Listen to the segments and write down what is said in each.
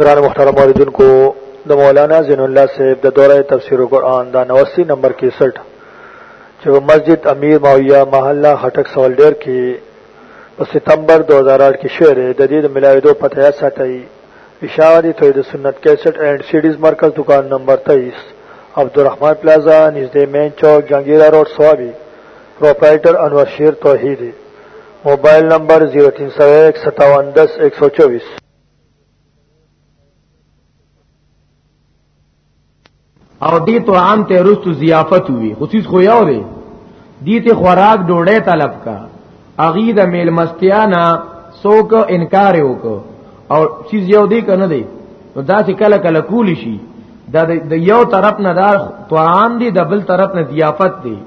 گران مخترم والدین کو د مولانا زین الله صاحب د دوره تفسیر قرآن دا 89 نمبر 61 چې مسجد امیر ماویہ محله خټک سوال ډیر کې په ستمبر 2008 کې شعر د دې د ملاویدو پته یا ساتي اشاعتی توحید سنت 61 اینڈ سیډیز مرکز دکان نمبر 23 عبدالرحمن پلازا نږدې مین چوک جنگیرا روډ سوابي پروپرائیٹر انور شیر توحیدی موبایل نمبر 03015710124 او دې تو عام ته رستو ضیافت وی خصوص خو یو دی دې ته خوراک ډوړې طلب کا اغي د میل مستیانا سوک انکار وکړو او چیز یو دی کنه دی نو دا چې کله کله کولی شي دا د یو طرف نه دا طعام دی د بل طرف نه ضیافت دی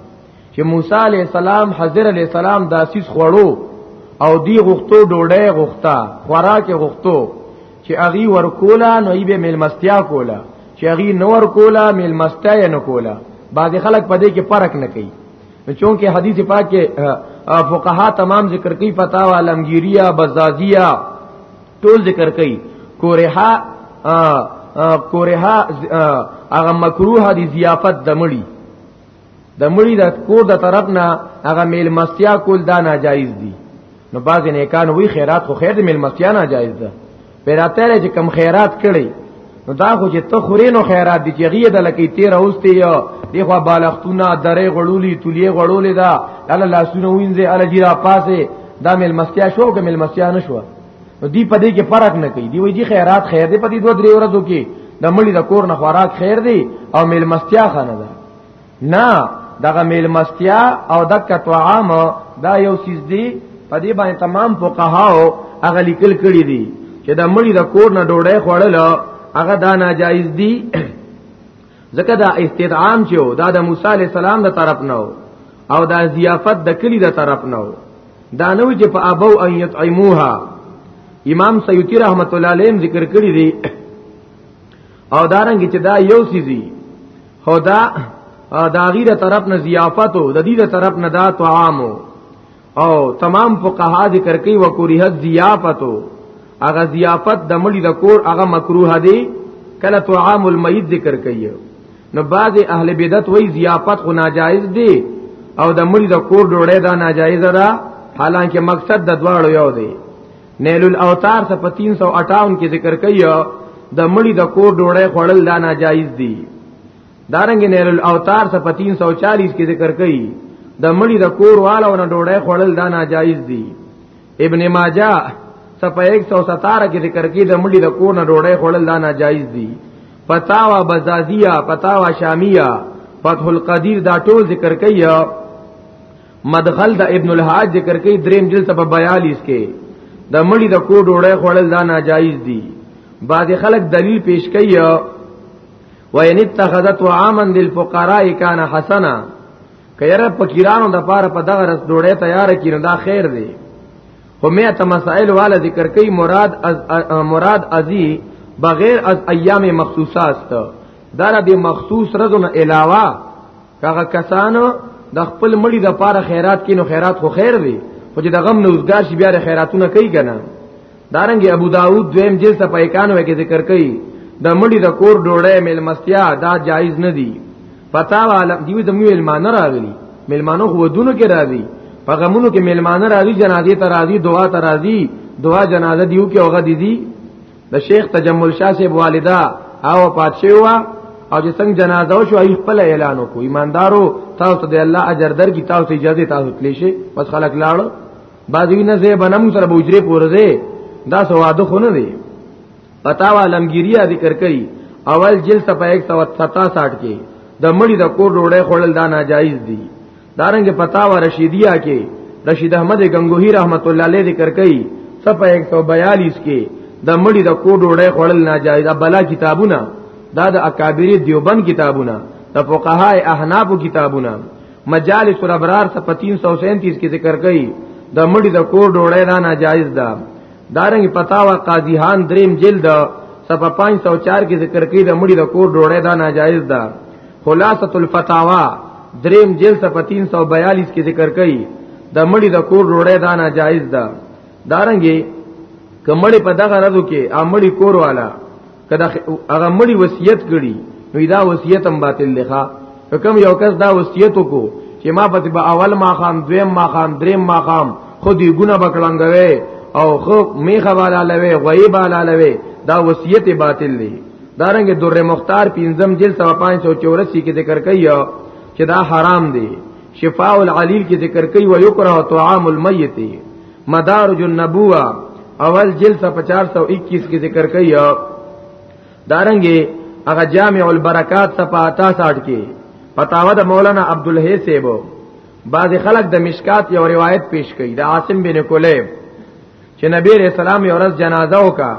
چې موسی علی السلام حضر علی السلام داسیس خوړو او دی غختو ډوډۍ غختا خوراک غختو چې اغي ورکولا نو یې به ملمستیا کولا چې اغي نور کولا ملمستیا یې نه کولا بعض خلک په دې کې فرق نه کوي چونکه حدیث پاک کې فقها تمام ذکر کوي پتا وا لمګیریا بزازیا ټول ذکر کوي کورها کورها هغه مکروه دي ضیافت دمړي د مړي د کور د طرف نه هغه میل مستیا کول دا ناجایز دي نو بعض نه کان وی خیرات خو خیر د میل مستیا ناجایز ده پیراته لري چې کم خیرات کړي نو دا خو چې ته خورینو خیرات دي چې غیه د لکې تیر اوستي یو دی خو بالښتونه درې غړولې تولې غړولې دا الله لاسونه وینځي ال جیرا پاسه دا میل مستیا شو که میل مستیا نشو نو دی په دې کې فرق نه کوي دی وی چې خیرات خیر دی په دې دوه درې ورځو کې د مړي د کور نه خوراک خیر دی او میل مستیا خانه ده نه دغه میلمستیا او دک طعام دا یو سیز دی په دې باندې تمام فقهاو هغه لیکل کړی دي چې د مړي د کور نه ډوډۍ خوړل هغه دا ناجایز دي ځکه دا استدعام چې و دا د موسی علی السلام د طرف نه او دا ضیافت د کلی د طرف نه دا نو چې په ابو ان یطعموها امام سیوطی رحمت الله علیه ذکر کړی دی او دارنګ چې دا یو سیزي خدا دا غیره طرف نه ضیافت او د دې طرف نه دا طعام او تمام فقها ذکر کوي وکوریه ضیافت او هغه ضیافت د مړي د کور هغه مکروه دی کله طعام المیت ذکر کوي نو بعض اهل بدعت وای ضیافت خو ناجایز دی او د مړي د کور ډوړې دا ناجایز ده حالانکه مقصد د دواړو یو دی نیل الاوتار ته په 358 کې ذکر کوي د مړي د کور ډوړې خړل دا ناجایز دي دارنګ نیل الاوتار ته په 340 کې ذکر کوي د مړي د کور والو نه ډوړې خړل دا ناجایز دي ابن ماجه صفه 117 کې ذکر کوي د مړي د کور نه ډوړې خړل دا ناجایز دي فتاوا بزازیه فتاوا شامیه فتح القدیر دا ټول ذکر کوي مدخل د ابن الحاج ذکر کوي دریم جلد په 42 کې د مړي د کو ډوړې خوړل دا ناجایز دي بعض خلک دلیل پیش کوي وین اتخذت عاما للفقراء کان حسنا کيره فقیرانو د پاره په دغه رس ډوړې تیار کړي دا خیر دی خو مې ته مسائل والا ذکر کوي مراد از مراد ازي بغیر از ایام مخصوصات دا د مخصوص رزونه علاوه هغه کسانو د خپل مړي د پاره خیرات کینو خیرات خو خیر دی خو چې د غم نه اوسګار شي بیا د خیراتونه کوي کنه دارنګ ابو داود دویم جلد په 91 کې ذکر کړي د مړي د کور ډوړې ملمستیا دا جایز نه دی پتا والا دیو زموږ ملمانه راغلي ملمانو خو ودونو کې راځي په غمونو کې ملمانه راځي جنازې ته راځي دعا ته راځي دعا جنازه دیو کې اوغه دي دي د شیخ تجمل شاه صاحب والده او پات شوی و او چې څنګه جنازه وشو ای خپل اعلان وکړو ایماندارو تاسو ته الله اجر درکې تاسو ته اجازه تاسو تلی شي بس خلک لاړو بازوی نه زه بنم سره بوجره پورځه دا سواده خونه دی پتا وا لمګیریا ذکر کړي اول جلد صفحه 167 کې د مړي د کور ډوړې خړل دا ناجایز دي دارنګ فتاوا رشیدیه کې رشید احمد گنگوہی رحمت الله علیه ذکر کوي صفحه 142 کې د مړي د کو ډوړې خړل ناجایز بلا کتابونه دا د اکابری دیوبند کتابونه د فقهای احناف کتابونه مجالس الابرار صفحه 337 کې ذکر کړي د مړي د کو ډوړې دا ناجایز ده دارنګ پتاوا قاضی هان دریم جلد صفحه 504 کې ذکر کړي د مړي د کو ډوړې دا ناجایز ده خلاصه الفتاوا دریم جلد صفحه 342 کې ذکر کړي د مړي د کور روړې دا ناجایز ده دارنګي کمړي په دغه رضو کې امړي کور والا کدا هغه مړي وصیت کړي نو دا وصیت هم باطل لخوا کوم یو کس دا وصیت کو چې ما پته به اول ما خام دویم ما خام دریم ما خام خودي ګونه بکړنګوي او خو میخه والا لوي غیب والا لوي دا وصیت باطل دی دارنګ در مختار پنځم جلد 584 کې ذکر کوي چې دا حرام دی شفاء العلیل کې ذکر کوي و یکره طعام المیت مدارج النبوه اول جلد 421 کې ذکر کوي دارنګ هغه جامع البرکات صفه 68 کې پتاوه د مولانا عبد الحی سیبو بعض خلک د مشکات یو روایت پیش کړي د عاصم بن کلیب چې نبی رسول الله یو ورځ جنازه وکا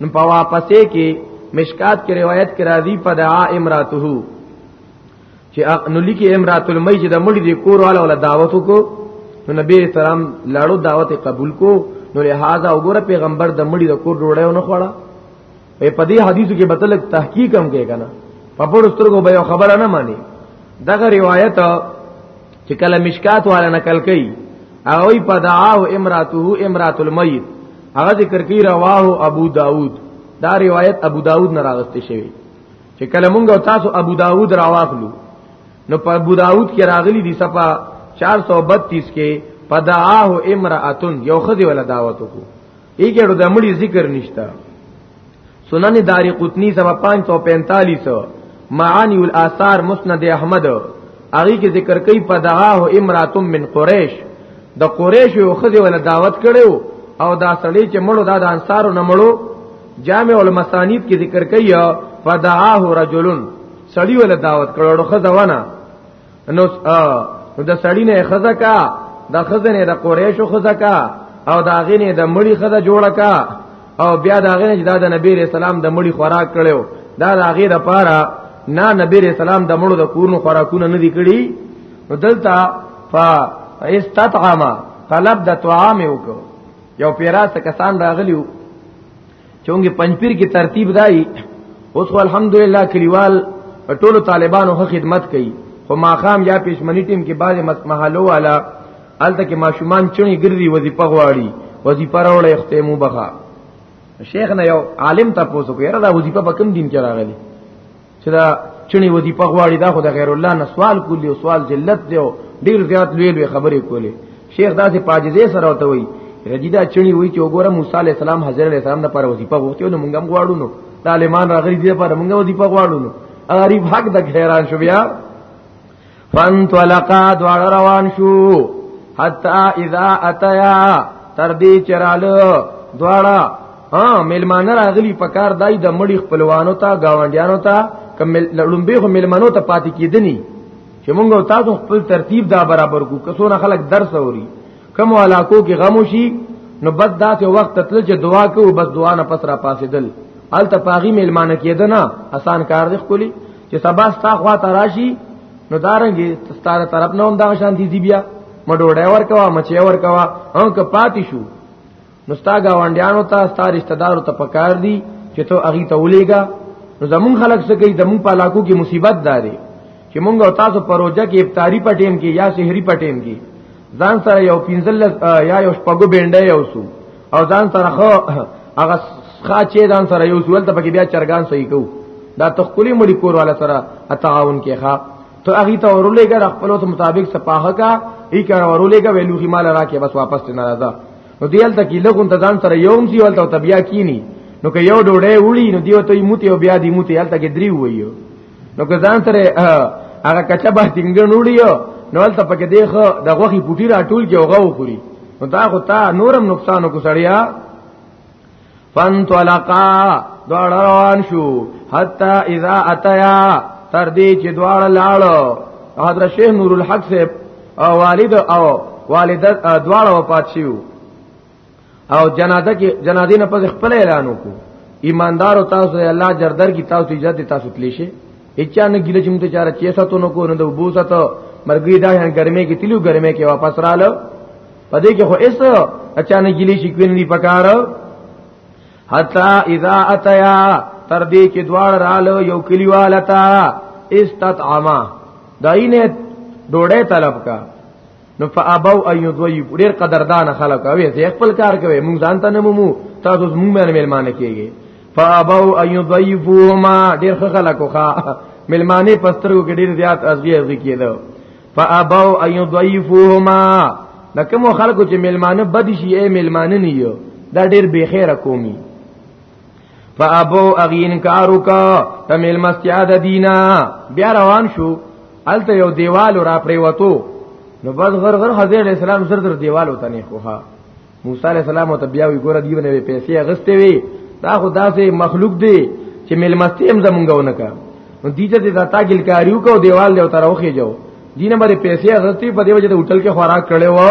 نو په واپسې کې مشکات کې روایت کې راځي فدعا امراته چې نو لیکي امرات المیت د مړي د کور والا ول دعوت کو نو نبی رسول الله لاړو دعوت قبول کو نو لہذا وګوره پیغمبر د مړي د کور ډوړې نه خوړه په دې حدیثو کې بتلک تحقیق هم کې کنه په پور سترګو به خبره نه مانی دغه روایت چې کله مشکات والا نقل کوي او ای پدعاه امراته امرات المیت هغه ذکر کوي رواه ابو داود دا روایت ابو داود نه راغسته شوی چې کله مونږ تاسو ابو داود راواخلو نو په ابو داود کې راغلي دي صفه 432 کې پدعاه امراتن یو خدي ولا دعوت کو ایګړو د مړي ذکر نشتا سنن داری قطنی سبا 545 معانی الاثار مسند احمد اغي کې ذکر کوي پدعاه امراتم من قریش د قریش یو خزه ول دعوت کړو او دا سړی چې مړو دا د انصارو نه مړو جامع المسانید کې ذکر کوي فدعاه رجلن سړی ول دعوت کړو خزه ونه نو د سړی نه خزه کا د خزه نه د قریشو خزه کا او دا غینه د مړی خزه جوړه کا او بیا دا غینه چې دا د نبی رسول الله د مړی خوراک کړو دا د هغه د پاره نه نبی رسول الله د مړو د کورونو خوراکونه نه دی کړی نو دلته فا استطعم طلب د طعام وکړو یو پیرا څه کسان راغلیو چونګه پنځپیر کې ترتیب دای اوس خو الحمدلله کلیوال ټولو طالبانو خو خدمت کوي خو ماقام یا پښمنی ټیم کې بعض محلو والا الته کې ماشومان چونی ګرځي وظیفه غواړي وظیفه راوړې اختیمو بخا شیخ نه یو عالم تاسو کو یاره دا وظیفه په کوم دین کې راغلی چې دا چني ودی په غواړي دا خو د غیر الله نه سوال کولی او سوال ذلت دی او ډیر زیات لوی لوی خبرې کولی شیخ داسې پاجزه سره وته وی رجیدا چني وی چې وګوره موسی علی السلام حضرت علی السلام د پر وظیفه غوښتي نو مونږ هم غواړو نو طالبان راغلي دي پر مونږ وظیفه غواړو نو غریب حق د حیران شو بیا فانطلقا دوار روان شو حتا اذا اتیا تر دې چرالو دواړه ها ملمانه راغلی په کار دای د مړي خپلوانو ته گاونډیانو ته کم لړمبه خو ملمنو ته پاتې کیدنی چې مونږ او تاسو خپل ترتیب دا برابر کو کسونه خلک درس اوري کم علاقو کې غمو شي نو بد داسې وخت تل چې دعا کوو بس دعا نه پس را پاسېدل الته پاغي ملمانه کېدنه آسان کار دی خولي چې سبا ستا خوا ته راشي نو دارنګي ستاره طرف نه هم دا شان دي بیا مډوډه ور کوا مچي ور کوا هم که پاتې شو نو ستا گاونډیانو ته ستا رشتہ دارو ته پکار دي چې ته اغي ته ولېګا نو زمون خلک څه کوي زمون په علاقو کې مصیبت داري چې مونږ او تاسو پروژه کې افطاری پټیم کې یا سحری پټیم کې ځان سره یو پینځل یا یو شپګو بینډه یو سو او ځان سره خو هغه خا چې ځان سره یو سوال ته پکې بیا چرګان صحیح کو دا تخکلی مړی کور والا سره تعاون کې ښا ته اغه ته ورولېګا د خپل ته مطابق صفاحه کا ای کار ورولېګا ویلو خي مال راکې بس واپس ته ناراضه نو دیل ته کې لګون ته ځان سره یوم سی ولته بیا کینی نو که یو ډوډۍ وړي نو دیو ته موتی او بیا دی موتی هلته کې دریو ویو نو که ځان سره هغه کچا به څنګه نوړیو نو تل پکې دیخ د غوخي پټی راټول کې هغه وخوري نو دا خو تا نورم نقصان کو سړیا فن طلقا دوړ روان شو حتا اذا اتیا تر دې چې دوړ لاړ حضرت شیخ نور الحق سے والد او والدت دوړ وفات شو او جنازه کې جنازې نه پس خپل اعلان وکړو ایماندار او تاسو الله جردر کی تاسو عزت تاسو تلی شي اچا نه ګیله چې موږ ته چاره چې ساتو نو کو نه د بو ساتو مرګي دا هن ګرمه کې تلو ګرمه کې واپس رااله پدې کې خو ایس اچا نه ګیله شي کوین دی پکار حتا اذا اتیا تر دې چې دوار رااله یو کلیوالتا استطعما داینه ډوړې طلب کا نو فابو ايو دوی ډیر قدردان خلک اوی زه خپل کار کوي مونږ ځان ته نه مومو تاسو مونږ باندې ملمانه کیږي فابو ايو دوی فوما ډیر خلک خو ملمانه پسترو کې ډیر زیات ازغي ازغي کېدو فابو ايو دوی فوما دا کوم خلکو چې ملمانه بد شي اے ملمانه نه یو دا ډیر بی خیره قومي فابو اغین کارو کا تمیل مستیا د دینا بیا روان شو الته یو دیوال را پریوتو نو بس غر غر حضرت اسلام زر در دیوال وته نه خوها موسی علیہ السلام ته بیا وی ګوره دیونه به پیسې اغستې وی دا خو داسې مخلوق دی چې مل مستیم زمونږونه کا نو دیجه دې دا تاګل کاریو کو دیوال له تر اوخه جو دینه باندې پیسې اغستې په دې وجه ته هوټل کې خوراک کړي وو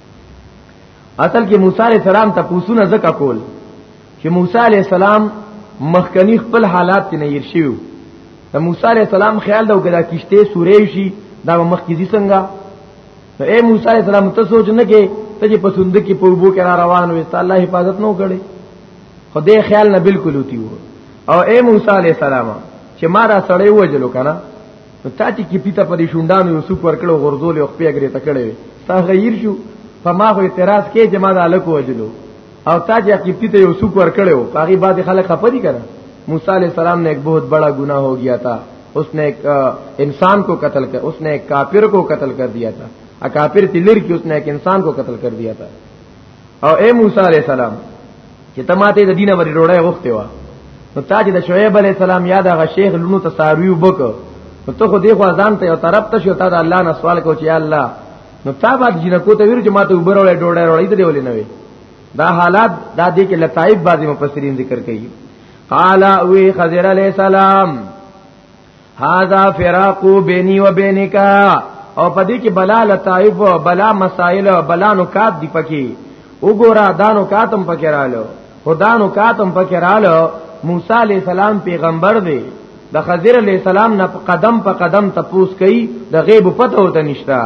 اصل کې موسی عليه السلام ته پوسونه زکه کول چې موسی عليه السلام مخکنی خپل حالات کې نیر شیو د موسی عليه السلام خیال دا وکړه کیشته سورې شي دا مخ کې دي څنګه نو اے موسی عليه السلام ته سوچ نه کې ته چې پسند کې په وبو کې را روان وې ته الله حفاظت نو کړي خدای خیال نه بالکل وتی وو او اے موسی عليه السلام چې ما را سړی وجلو کنه نو تا چې کی پیته پرې شوندانو یو سوق ورکړو غرزول یو خپې اگری تکړې تا غیر شو په ما خو اعتراض کې چې ما د الکو وجلو او تا چې کی پیته یو سوق ورکړو هغه بعد خلک خپدي کړه موسی علیہ السلام نے ایک بہت بڑا گناہ ہو گیا تھا اس نے ایک انسان کو قتل کر اس نے ایک کافر کو قتل کر دیا تھا کافر تلر کی اس نے ایک انسان کو قتل کر دیا تھا او اے موسی علیہ السلام چې ته ماته د دینه بری روړې وخته وا نو تا چې د شعیب علیہ السلام یاد هغه شیخ لونو ته ساروی وبک نو ته خو دې خو ځان ته یو طرف ته شو تا د الله نه سوال کو چې الله نو تا بعد جنکو ته ویل چې ماته وبرولې ډوړې روړې دې ولې نه وي دا حالات دا دې کې لطائف بعضی مفسرین ذکر کوي قال وی خضر علیہ السلام هاذا فراق بیني و بینک او پدې کې بلا لطائف او بلا مسائل او بلا نکات دی پکې وګوره دانو کاتم پکې رالو خدانو کاتم پکې رالو موسی علی السلام پیغمبر دی د خضر علی السلام نه قدم په قدم تپوس کوي د غیب پته وته نشتا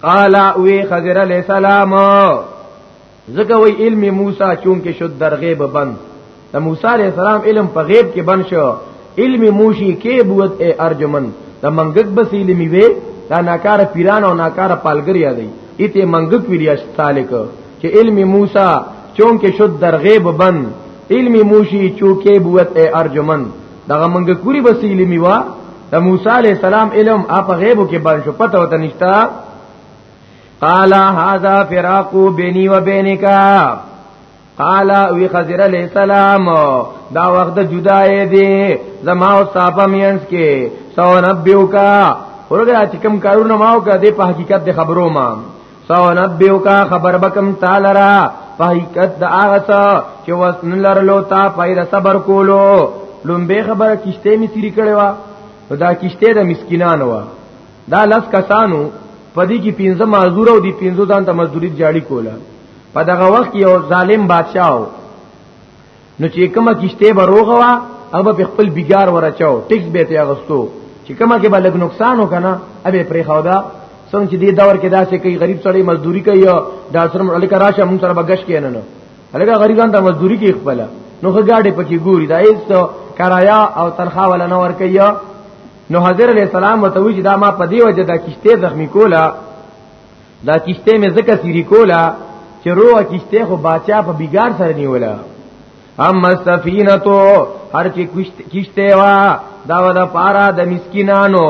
قال وی خضر علی السلام ځکه وی علم موسی چون کې شد در غیب بند د موسی علی السلام علم په غیب کې بند شو علم موشی کې بوت ای ارجمن د منګک بس علم وی دا ناکار پیران او ناکار پالګر یادې ایته منګک ویلی استالک چې علم موسی چون کې شد در غیب بند علم موشی چوکې بوت ای ارجمن دغه منګک پوری بس علم وا د موسی علی السلام علم اپ غیب کې بند شو پته وته نشتا قال هذا فراق بيني وبينك قال وی خضر علیہ السلام دا وخت جدای دی زما او صاحب مینس کې سو نبیو کا ورګه چې کوم کارونه ماو کا دی په حقیقت د خبرو ما سو نبیو کا خبر بکم تعالی را په حقیقت د هغه څه چې وسن لرلو تا پیدا صبر کولو لومبه خبره کشته می سری کړي وا دا کشته د مسکینانو وا دا لس کسانو پدې کې پنځه مزدور او دی پنځه ځان ته مزدوری جاړي کوله په دغه وخت یو ظالم بادشاہ نو چې کومه کشته به روغه وا او به خپل بیګار ورچاو ټیکس به ته اغستو چې کومه کې بلګ نقصان وکنه ابه پرې خو دا څنګه چې دې دور کې داسې کوي غریب سړی مزدوري کوي د اسره ملک راشه موږ سره بغش کې نه نه هغه غریبان ته مزدوري کې خپل نو غاډې پکې ګوري دا هیڅ کرایا او تنخواه ولا نه ور کوي نو حضرت علی السلام وته وی چې دا ما په دی وجه دا کشته زخمی کولا دا کشته مې زکه سری کولا چې روه کشته خو باچا په بیګار سره نیولا اما السفینه تو هر چې کشته وا دا ودا پارا د مسکینانو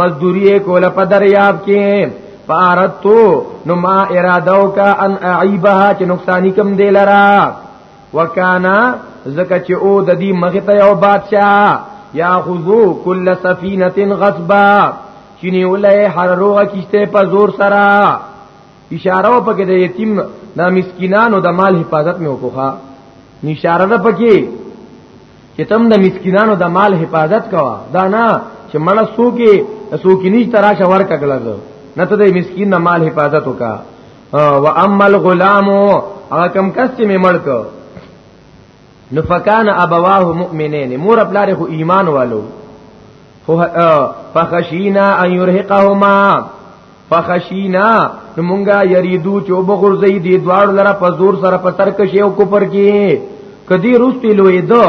مزدوری کوله په دریاب کې فارتو نو ما ارادو کا ان اعیبها چې نقصان کم دی لرا وکانا زکه چې او د دې مخ ته یو بادشاہ یاخذو کل سفینه غصبا چینه ولې هر روغه کیشته په زور سره اشاره و پکې د یتیم د مسکینانو د مال حفاظت مې وکړه نشاره ده پکې چې تم د مسکینانو د مال حفاظت کوا دا نه چې مړه سو کې سو کې نش تراشه ورکړل نه ته د مسکین د مال حفاظت وکړه و اما الغلام هغه کم کس چې می مړ کو نو فکان ابواه مؤمنین مور خپل خو ایمان والو فخشینا ان یرهقهما فخشینا نو مونږه یریدو چې وبغورځي دي دوار لره په زور سره په ترک شی او کوپر کې کدی روستي لوی دو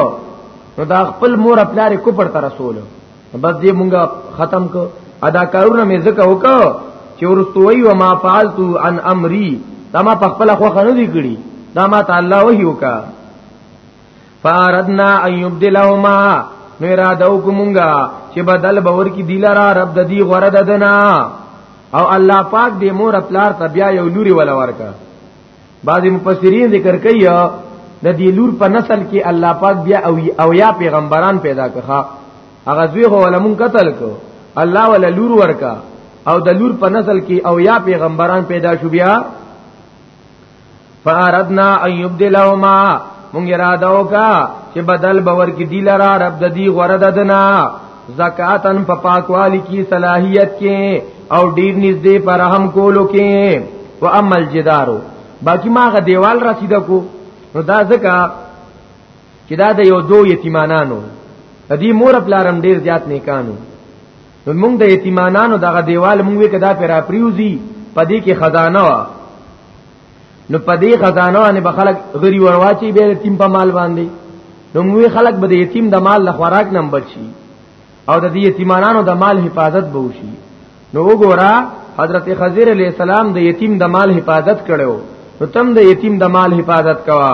نو دا خپل مور خپل کوپر تر رسول بس دې مونږه ختم کو ادا کارونه مې زکه وکاو چې ورستوي و ما فعلت عن امري دا ما په خپل خو خنه دي کړی دا ما تعالی وحي وکا فاردنا ان يبدلهما نو را دو کومګه چې بدل باور کې دی لرا رب د دې غره ددنا او الله پاک دې مور خپل تر بیا یو لوري ولا ورکا بعضی مفسرین ذکر کوي د دې لور په نسل کې الله پاک بیا او او یا پیغمبران پیدا کړه هغه دوی هو علمون قتل کو الله ولا لور ورکا او د لور په نسل کې او یا پیغمبران پیدا شو بیا فاردنا ان يبدلهما مونږ را داو کا چې بدل باور کې دی لرا رب د دې غره ددنا زکاتن په پاکوالی کې صلاحیت کې او ډیر نږدې پر هم کولو کې و عمل جدارو باقی ماغه دیوال رسید کو نو دا زکا چې دا د یو دو یتیمانانو د دې مور پلارم ډیر زیات نیکانو نو موږ د یتیمانانو دغه دیوال موږ کدا پر اپریوزی پدې کې خزانه وا نو په دې خزانه باندې به خلک غری ورواچي به یتیم په مال باندې نو موږ خلک به د یتیم د مال له خوراک نه بچي او د دې یتیمانو د مال حفاظت به وشي نو وګوره حضرت خضر علیہ السلام د یتیم د مال حفاظت کړو نو تم د یتیم د مال حفاظت کوا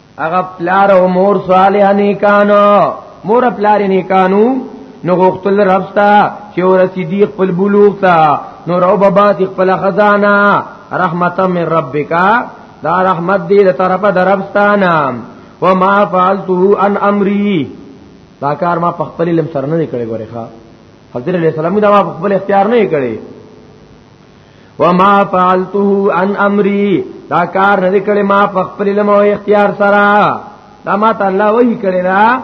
هغه پلار او مور صالح نیکانو مور پلار نیکانو نو غختل رب ستا چې ور صدیق خپل بلوغ تا نو رو بابا خپل خزانه رحمت من ربک دا رحمت دې له طرفه دربستانه وما فعلته ان امري دا کار ما په خپل لم سره نه کړی ګوره ښا حضرت علیہ السلام دا ما په خپل اختیار نه کړی وما فعلته عن امري دا کار نه کړي ما په خپل لمو اختیار سره دا ما ته الله وحی کړی دا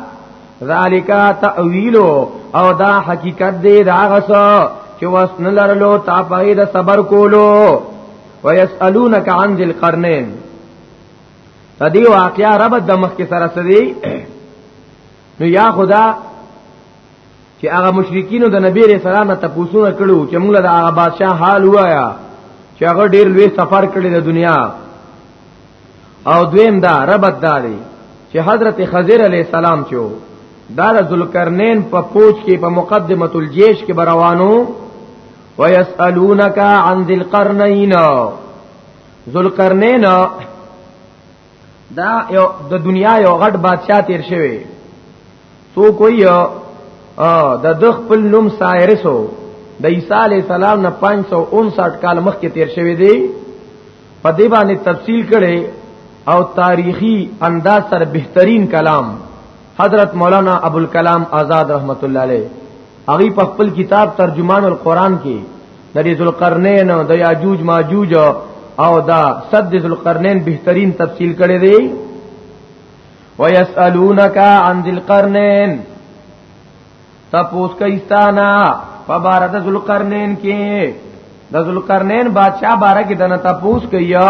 ذالک تاویل او دا حقیقت دی دا غس چې وسن لرلو تا پای د صبر کولو ويسالونک عن ذل قرنین تدی واقعا رب د مخ کې سره سدي نو یا خدا چې هغه مشرکین د نبی رسول الله ته پوښتنه کړو چې موږ له هغه بادشاہ حال وایا چې هغه ډیر لوی سفر کړی د دنیا او دویم دا ربط داري چې حضرت خضر علی السلام چې دا د ذوالقرنین په پوج کې په مقدمه الجيش کې بروانو ويسالونک عن ذی القرنین ذوالقرنین دا یو د دنیا یو غټ بادشاہ تیر شوی سو کوئی د د خپل نوم سایرسو د عیسی علی السلام نه 559 کال مخکې تیر شوی دی په دې باندې تفصیل کړي او تاریخی انداز سره بهترین کلام حضرت مولانا ابوالکلام آزاد رحمت الله علیه هغه په خپل کتاب ترجمان القرآن کې د دې ذوالقرنین او د یاجوج ماجوج او دا صد ذوالقرنین بهترین تفصیل کړی دی ويسالونک عن ذوالقرنین تپوس کایستانا فبارد ذوالقرنین کې د ذوالقرنین بادشاہ بارے کې دنه تپوس کیا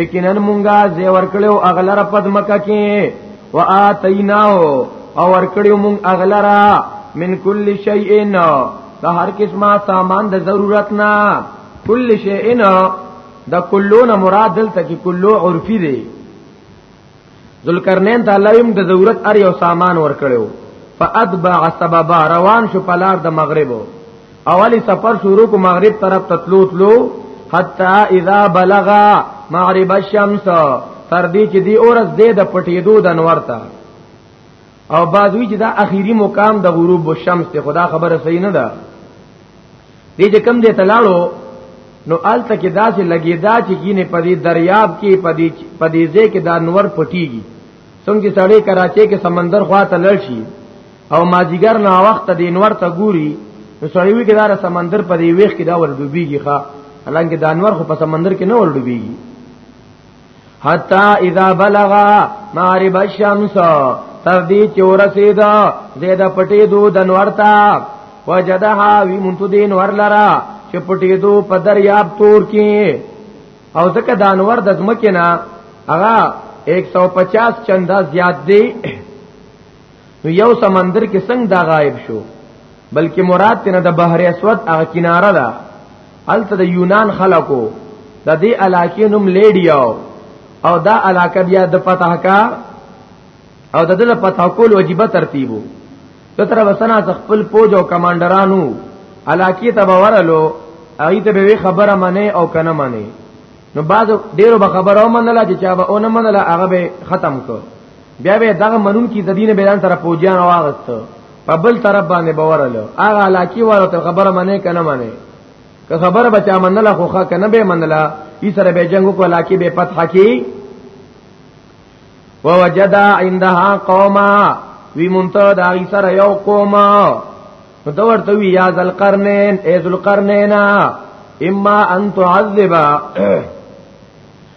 یقینا مونږه زی ورکړو اغلره پد مکه کې و اتیناو او ورکړو مونږ اغلره من کل شیئن دا هر قسمه سامان د ضرورت نه کل شیئن دا کلون مراد دلته کې کلو عرفی دی ذوالقرنین ته الله هم د ضرورت ار یو سامان ورکړو فاتبع سببا روان شو پلار د مغرب اولی سفر شروع کو مغرب طرف تطلو تلو حتا اذا بلغ مغرب الشمس تر دې چې دی اورز دې د پټېدو د انور ته او بعضوی چې دا اخیری مقام د غروب الشمس ته خدا خبره صحیح نه ده دې چې کم دې تلاړو نو آلته کې داسې لګیدا چې ګینه په دې دریاب کې په دې په دې ځای کې دا نور پټیږي څنګه سړی کراچي کې سمندر خوا ته لړ شي او مازیګر نه وخت د انور ته ګوري نو سړی وی کې دا سمندر په دې ویخ کې دا ور ډوبېږي ښا حالانکه د انور خو په سمندر کې نه ور ډوبېږي حتا اذا بلغا مغرب الشمس تر دې چې ورسید زید پټې دو دنورتا وجدها وی مونته دین ورلرا چې پټې دو په دریاب تور کې او ځکه دانور د ځمکې نه هغه 150 چنده زیات دی نو یو سمندر کې څنګه دا غایب شو بلکې مراد تنه د بحر اسود هغه کناره ده الته د یونان خلکو د دې علاقې نوم لیډیو او دا علاقه بیا د فتح کا او د دې فتح کول واجبہ ترتیبو تر وسنا خپل پوج او کمانډرانو علاقې ته باورلو اې ته به خبره منه او کنه منه نو بعد ډیرو به خبرو منله چې چا به اون منله هغه به ختم کو بیا به دغه منون کی د دین بیان سره پوجان واغست په بل طرف باندې باور له هغه علاقه ورته خبره منه کنه منه که خبره بچا منله خو ښه کنه به منله ای سره به جنگ کو علاقه به فتح کی ووجد عندها قوما وی مونته دا ای سره یو قوما نو دا ورته وی یا ذل قرنین ای ذل قرنینا اما ان تعذبا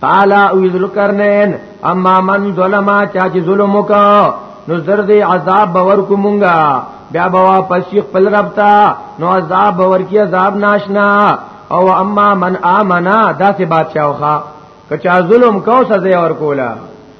قال او ذلکرنین اما من ظلم چا چې ظلم وکا نو زر دې عذاب باور کومونګا بیا به واپس خپل رب ته نو عذاب باور کی عذاب ناشنا او اما من امنا دا سه بادشاہ وخا کچا ظلم کو سزا ور کولا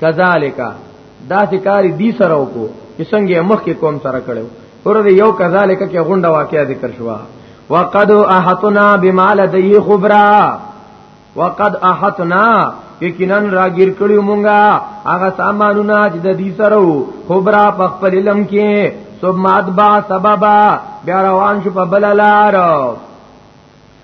کذالک دا ذکر دی سره وکړو چې څنګه مخ کې کوم سره کړو ور دې یو کذالک کې غونډه واقعیا ذکر شوه وقد احتنا بما لديه خبرا وقد احتنا یقینا راګیر کړی مونږه هغه سامانونه چې د دې سره خبره په خپل لم کې ثم اتبع سببا بیا روان شو په بل لار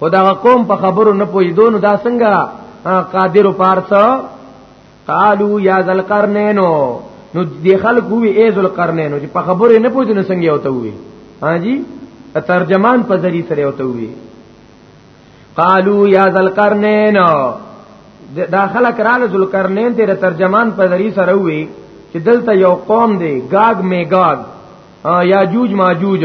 خدا قوم په خبرو نه پوي دونو دا څنګه قادر پارس قالو یا ذل قرنینو نو دی خلق وی ای ذل قرنینو چې په خبرو نه پوي نو څنګه وته وی ها جی ترجمان په ذری سره وته وی قالو یا ذل قرنینو دا خلق رااله ذل قرنین ته ترجمان په ذری سره وی چې دلته یو قوم دی گاگ میگاگ یاجوج ماجوج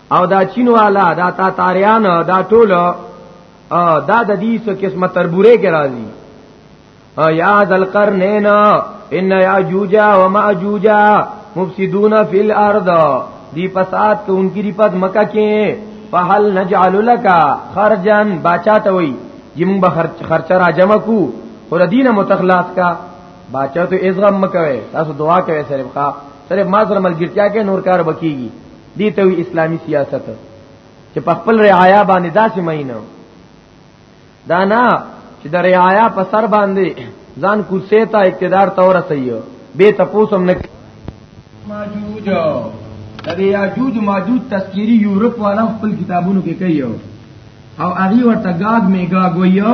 او دا چین والا دا تا تاریان دا ټول دا د دې څه قسمه تربوره کې راځي یا ذل قرنین ان یاجوج و ماجوج مفسدون فی الارض دی فساد کو ان کی پد مکه کې فهل نجعل لك خرجا باچا ته وی یم به خرچ را جمع کو اور دین متخلاص کا باچا ته ازغم مکوي تاسو دعا کوي صرف کا صرف ما سره ملګرتیا کې نور کار بکیږي دي ته اسلامی سیاست چې په خپل رعایا باندې داسې مینه دا نه چې د رعایا په سر باندې ځان کوڅه ته اقتدار ته ورسېو به تاسو نه ماجوج د یاجوج ماجوج تذکری یورپ والا خپل کتابونو کې کوي او هغه ورته گاګ میګا ګویو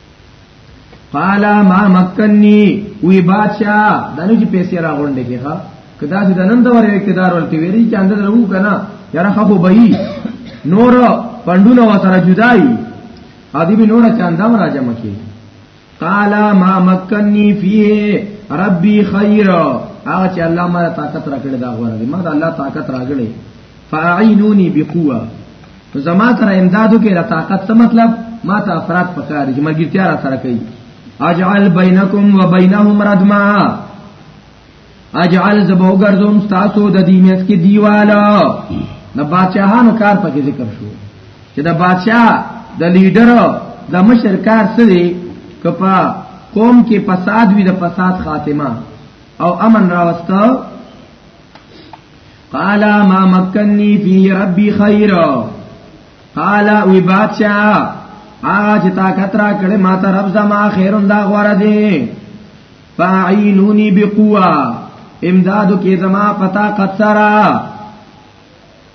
قال ما مکنني وی بادشاہ دنه چې پیسې راغونډې کې ها کدا چې دنن د ور اقتدار ولته ویری چې اندر وو کنه یاره خو بهي نور پندونه وسره جدای ادي به نور چاندام راځم کې قال ما مکنني فيه ربي خير هغه چې الله ما طاقت راکړي دا غوړه ما دا الله طاقت راګړي فاعينوني بقوه نو زما سره امدادو کې را طاقت ته مطلب ما ته افراد پکار چې ملګرتیا را سره کوي اجعل بینکم و بینهم ردما اجعل زبوګرزم تاسو د دې میس کې دیواله د بادشاہانو کار پکې ذکر شو چې د بادشاہ د لیډر د مشر کار څه دی کپا قوم کې فساد وي د فساد خاتمه او امن راوستو قال ما مکننی فی ربی خیر قال وی بادشاہ آغا چې طاقت را کړې ما ته رب زما خیرون دا غواره دی فاعینونی بقوا امدادو کې زما پتا قد سرا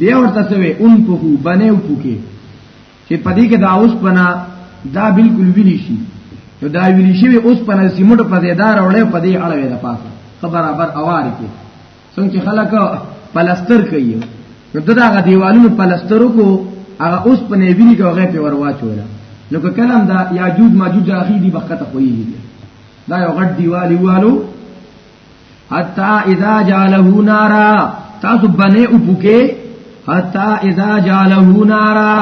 بیا ورته سوې اون پوکو بنه پوکي چې پدې کې دا اوس پنا دا بالکل ویلی شي نو دا ویلی شي اوس پنا سیمټ په دې دار اورې په دې اړه وې د پاسه خبره بر اوار کې څنګه خلک پلستر کوي نو دا غ دیوالونو پلسترو کو هغه اوس په نه ویلی کې هغه په ور واچول نو که کلم دا یاجوج ماجوج اخی دی بخته خوېږي دا یو غټ دیوالي والو حتا اذا جعله نارا تاسو بنه اوپکه حتا اذا جعله نارا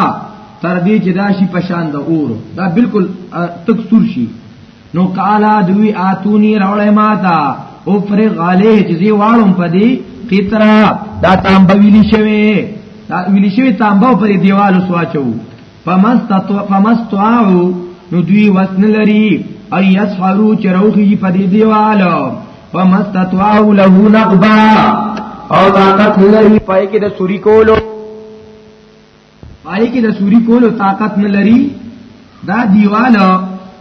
تر دې چې دا شي پشان د اور دا بالکل تک سور شي نو قالا دوی اتونی راولې ماتا او پر غاله چې زی واړم پدی قطرا دا تام بویلی شوی دا ویلی شوی تام باو پر دیوالو سواچو فمستطاع فمستطاعو نو دوی وسن لري اي يسحرو چروخي په دې دیوالو فمستطاعو له نقبا او طاقت لري پای کې د سوري کولو پای کې د سوري کولو طاقت نه لري دا دیوال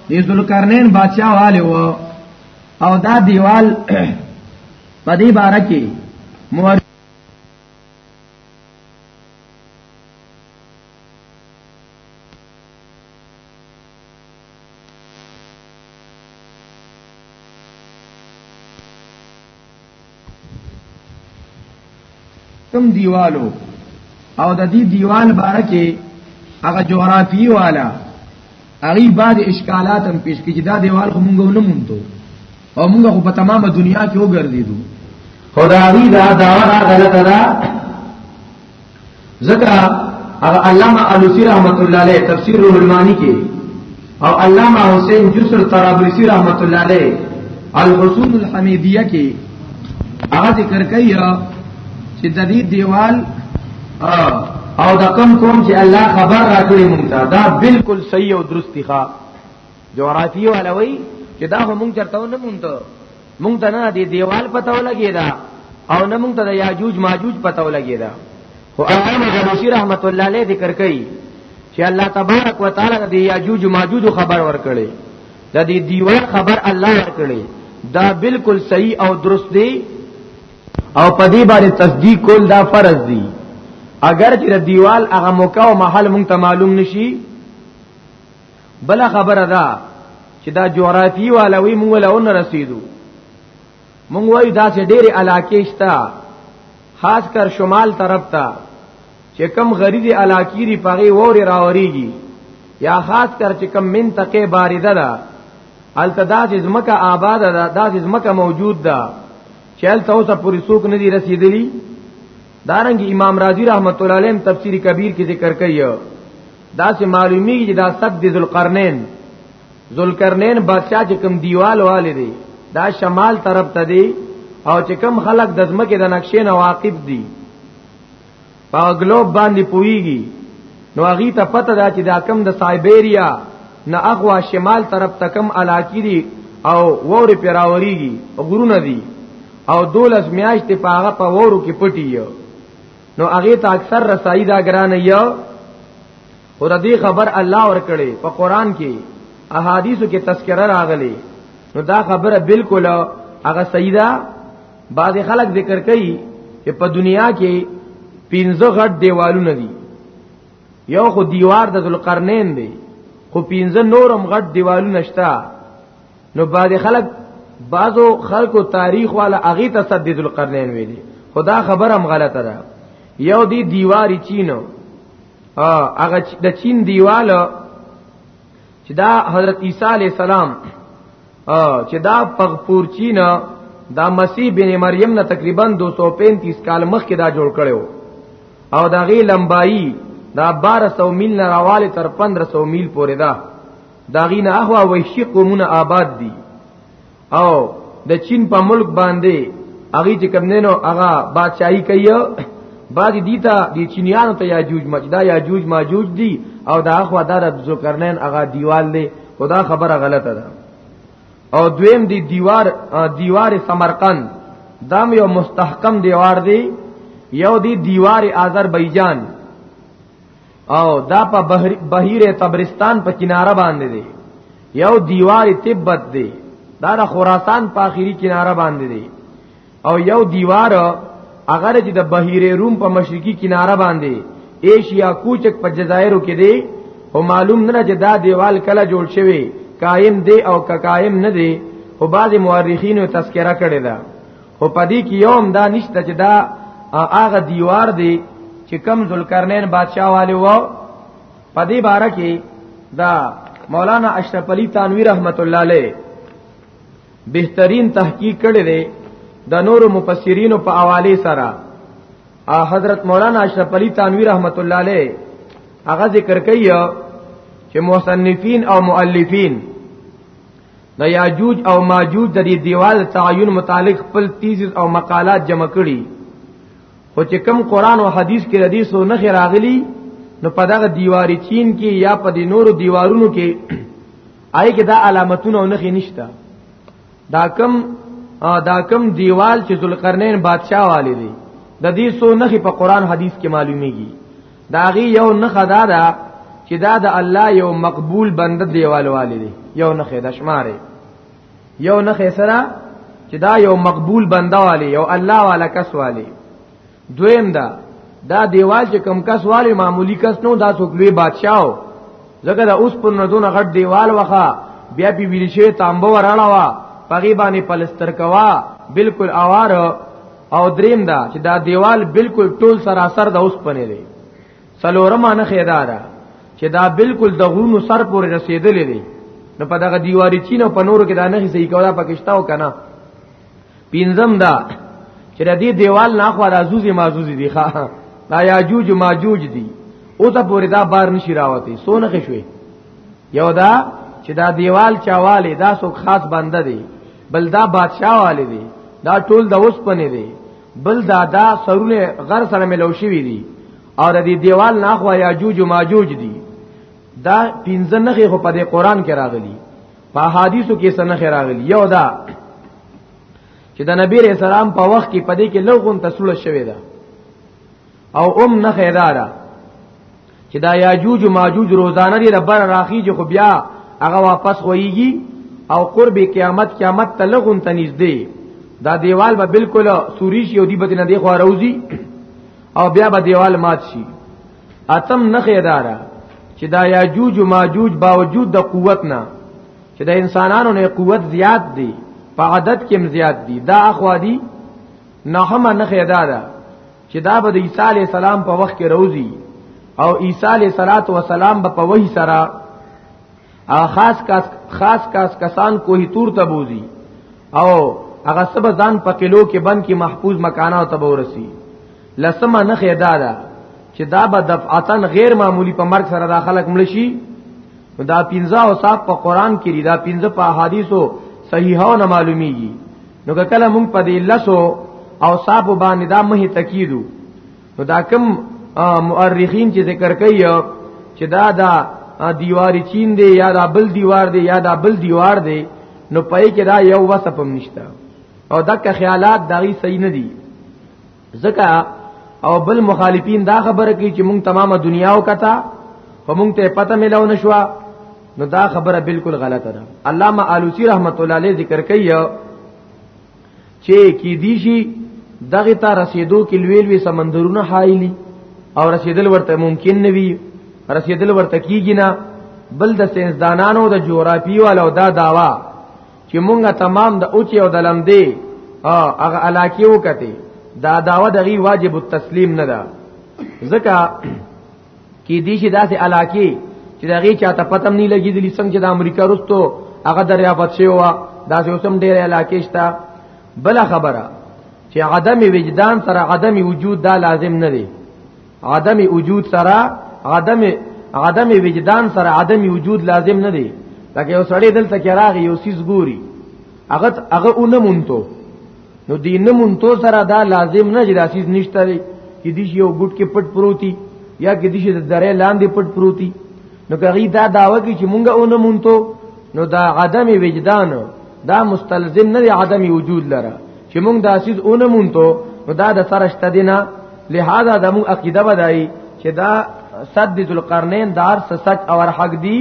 د ذوالقرنین بادشاہ والے و او دا دیوال په دې باره کې مور کم دیوالو او د دې دیوال باره کې هغه جغرافي والا هغه بعد اشکالات هم پیش کړي دا دیوال خو موږ نه مونږو او موږ خو په تمامه دنیا کې وګرځیدو خدای دا دا غلطه ده ځکه هغه علامه علوسی رحمت الله علیه تفسیر روح المانی کې او علامه حسین جسر طرابلسی رحمت الله علیه الحصول الحمیدیه کې هغه ذکر کوي چې د دې دیوال او د کم کوم چې الله خبر راکړي مونږ ته دا بالکل صحیح او درستی ښه جغرافي ولوي چې دا هم مونږ چرته نه مونږ ته مونږ ته نه دی دیوال پته ولګی دا او نه مونږ ته د یاجوج ماجوج پته ولګی دا خو امام غلوسی رحمت الله علیه ذکر کوي چې الله تبارک وتعالى د یاجوج ماجوج خبر ورکړي د دې دیوال خبر الله ورکړي دا بالکل صحیح او درست دی او په دې باندې تصدیق کول دا فرض دی اگر چې د دیوال هغه موقع او محل مونږ ته معلوم نشي بل خبره ده چې دا جغرافي والوي مونږ له اون رسیدو مونږ وای دا چې ډېری علاقې شته خاص کر شمال طرف ته چې کم غریزي علاقې ری پغې ووري راوريږي یا خاص کر چې کم منطقه بارده ده التداس زمکه آباد ده داس زمکه موجود ده چې الته اوسه پوری سوق نه دي رسیدلی دارنګ امام رازی رحمت الله علیه تفسیر کبیر کې ذکر کوي دا سه معلومی چې دا صد دی ذوالقرنین ذوالقرنین بادشاہ چې کوم دیوال والے دی دا شمال طرف ته دی او چې کوم خلک د ځمکې د نقشې نه واقف دي په ګلوب باندې پويږي نو هغه ته پته ده چې دا کم د سایبیریا نه اغوا شمال طرف ته کم علاقې دي او وور پیراوريږي غرونه دي او دولس میاشتې په هغه په وورو کې پټي یو نو هغه ته اکثر رسائی دا ګران یو او د دې خبر الله ور کړی په قران کې احادیثو کې تذکرہ راغلی نو دا خبره بالکل هغه سیدا بعض خلک ذکر کوي چې په دنیا کې پنځه غټ دیوالونه دي یو خو دیوار د ذوالقرنین دی خو پنځه نورم غټ دیوالونه شته نو بعد خلک بعضو خلکو تاریخ والا اغي تسدید القرنین ویلي خدا خبرم غلطه ده یو دی دیواری چینو هغه د چین دیوال چې دا حضرت عیسی علی السلام چې دا پغپور چین دا مسیح بن مریم نه تقریبا 235 کال مخکې دا جوړ کړو او دا غي لمبایي دا 1200 میل نه راواله تر 1500 میل پورې ده داغین اخوا وحشی قومونه آباد دي او د چین په ملک باندې هغه چې کوم دینو هغه بادشاہي کوي بعد دي ته د چینیانو ته یاجوج مجدا یاجوج ماجوج دي او دا اخوا دار ذکرنین هغه دیوال دی خدا خبره غلطه ده او دویم دی دیوار دیوار سمرقند دام یو مستحکم دیوار دی یو دی دیوار آذربایجان او دا په بهیر تبرستان په کناره باندې دی یو دیوار تبت دی دا د خراسان په اخیری کناره باندې دی او یو دیوار اگر چې د بهیر روم په مشرقي کناره باندې ایشیا کوچک په جزایرو کې دی او معلوم نه چې دا دیوال کله جوړ شوی قائم دی او که قائم نه دی او بعض مورخینو تذکرہ کړی دا خو پدې کې یوم دا نشته چې دا هغه دیوار دی چې کم ذوالقرنین بادشاہ والے و پدې باره کې دا مولانا اشرف علی تنویر رحمت الله علیه بهترین تحقیق کړی دی د نور مفسرین په حواله سره حضرت مولانا اشرف علی تنویر رحمت الله علیه هغه ذکر کوي چې مصنفین او مؤلفین د یاجوج او ماجوج د دې دیوال تعین متعلق خپل تیزز او مقالات جمع کړي خو چې کم قران او حدیث کې ردی سو نه راغلی نو په دغه دیواری چین کې یا په دې نورو دیوارونو کې آی کې دا علامتونه او نخې نشته دا کم دا کم دیوال چې ذوالقرنین بادشاہ والی دی د دې سو نخې په قران حدیث کې معلومیږي داغي یو نه خدا دا چې دا د الله یو مقبول بنده دیوال والي یو نه خدا شماره یو نه خسره چې دا یو مقبول بنده والی یو الله والا کس والی دویم دا دا دیوال چې کم کس والی معمولی کس نو دا څوک لوی بادشاہو ځکه دا اوس پر ندون غټ دیوال وخا بیا پی ویل شوی تانبو وراړه وا پغی باندې پلستر کوا بالکل اوار او دریم دا چې دا دیوال بالکل ټول سراسر د اوس پنه دی سلورم نه خیدارا چې دا بالکل د غونو سر پورې رسیدلې دی نو په دغه دیواری چینه په نورو کې دا نه صحیح کولا پکشتا او کنه پینځم دا چې د دې دیوال نه خو راځوزي مازوزي دی ښا دا یاجوج ماجوج دی او ته پورې دا بار نشي راوته سونه کې شوي یو دا چې دا دیوال چاواله دا څوک خاص بنده دی بل دا بادشاہ والے دی دا ټول د اوس پنه دی بل دا دا سرونه غر سره ملو شوی دی او د دې دیوال نه خو یاجوج او ماجوج دی دا پنځه نخې خو په دې قران کې راغلي په حدیثو کې سنخې راغلي یو دا چې د نبی رسول الله په وخت کې پدې کې لوغون تسلل شوی دی او ام نه خیدارا چې دا یاجوج او ماجوج روزانه دی ربر راخیږي خو بیا هغه واپس وایږي او قرب قیامت قیامت تلغون تنیز دی دا دیوال به بالکل سوری شي او دی به نه دی خو راوځي او بیا به دیوال مات شي اتم نه خیدارا چې دا یاجوج او ماجوج باوجود د قوت نه چې د انسانانو نه قوت زیات دی په عدد کې زیات دي دا اخوا دي نه هم نه خیدا ده چې دا به د عیسی علی السلام په وخت کې روزي او عیسی علی صلوات و سلام به په وحی سره خاص کاس خاص کاس کسان کوهی تور ته بوزي او هغه سبا ځان په کلو کې بند کې محفوظ مکانه ته ورسي لسمه نه خیدا ده چې دا به دفعتن غیر معمولی په مرګ سره داخلك ملشي دا پنځه او صاحب په قران کې دا پنځه په احادیثو صحیحو نه معلومیږي نو کله مونږ په دې لسو او صاحب باندې دا مه تکیدو نو دا کم مؤرخین چې ذکر کوي چې دا دا دیوار چین دی یا دا بل دیوار دی یا دا بل دیوار دی نو پای کې دا یو وسپم نشته او دک خیالات دغه صحیح نه دي زکا او بل مخالفین دا خبره کوي چې مونږ تمامه دنیا وکتا خو مونږ ته پته ملاو نشوا نو دا خبره بالکل غلطه ده علامه علوسی رحمت الله علیه ذکر کوي چې کی دی شي دغه ته رسیدو کې لوی لوی سمندرونه حایلی او رسیدل ورته ممکن نه وی رسیدل ورته کیږي نه بل د سینسدانانو د جغرافي والو دا داوا چې مونږه تمام د اوچي او د لمدې هغه علاقې وکته دا داوا دغي واجب التسلیم نه ده ځکه کې دي چې داسې علاقې چې دغه چاته پتم نه لګي دي څنګه چې د امریکا رستو هغه دریافت شوی و داسې اوسم ډېر علاقې شته بل خبره چې عدم وجدان سره عدم وجود دا لازم نه دی عدم وجود سره عدم عدم وجدان سره عدم وجود لازم نه دی لکه یو سړی دلته کې راغی یو سیس ګوري هغه هغه اونه مونته نو دې نه مونته سره دا لازم نه چې دا سیس نشته دی کې دې یو ګډ کې پټ پروتي یا کې دې د درې لاندې پټ پروتي نو کغی دا داوا کی چې مونږه اونه مونته نو دا عدم وجدان دا مستلزم نه عدم وجود لره چې موږ دا سیز اونه مونته نو دا د سرشت دینه لہذا د موږ عقیده بدای چې دا سد ذوالقرنین دار سچ او حق دی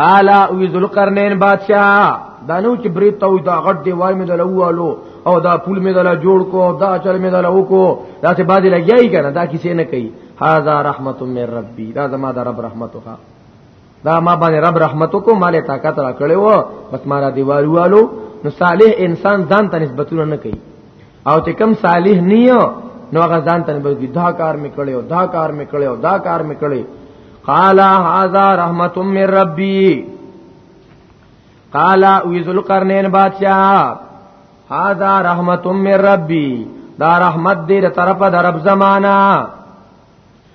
قال او ذوالقرنین بادشاہ دا نو چې بری تو دا غټ دی وای مې دلوالو او دا پول مې دلا جوړ کو او دا چل مې دلا وکو دا ته باندې لګیای کنه دا کیسه نه کوي هاذا رحمت من ربي دا زما د رب رحمت وکړه دا ما باندې رب رحمت کو مال طاقت را کړې وو بس ما را دیوالوالو نو صالح انسان ځان ته نسبتونه نه کوي او چې کم صالح نیو نو هغه ځان ته نسبت کوي دا کار مې کړو دا کار مې کړو دا کار مې کړو قال هذا رحمت من ربي قال وذو القرنين بادشاہ هذا رحمت من ربي دا رحمت دې تر طرفه د رب زمانہ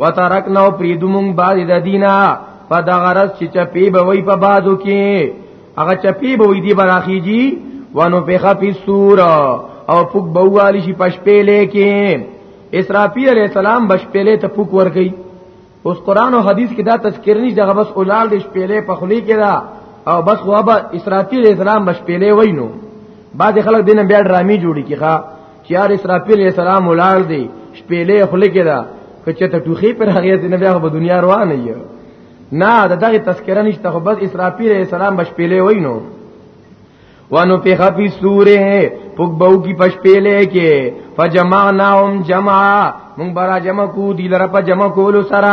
وترکنا پریدمون بعد د دینا په دغه رس چې چپی به وای په بازو کې هغه چپی به وای دی براخیږي وانو په خفي سور او پوک بوالی شي پشپېلې کې اسرافی علی السلام بشپېلې ته پوک ور گئی اوس قران او حدیث کې دا تذکر نه دغه بس اولال د شپېلې په خلی کې دا او بس خو به اسرافی علی السلام بشپېلې وای نو بعد خلک دینه بیا ډرامي جوړی کیخه چې یار اسرافیل السلام ولاړ دی شپېلې خله کې دا کچه ته ټوخي پر هغه دې نه بیا په دنیا روان یې نه دا دغه تذکرہ نشته خو بس اسرافیل السلام بشپېلې وای نو وانو په خفي سوره پوک بو کی پشپېلې کې فجمعناهم جمعا مونږ برا جمع کو دی لره په جمع کولو سره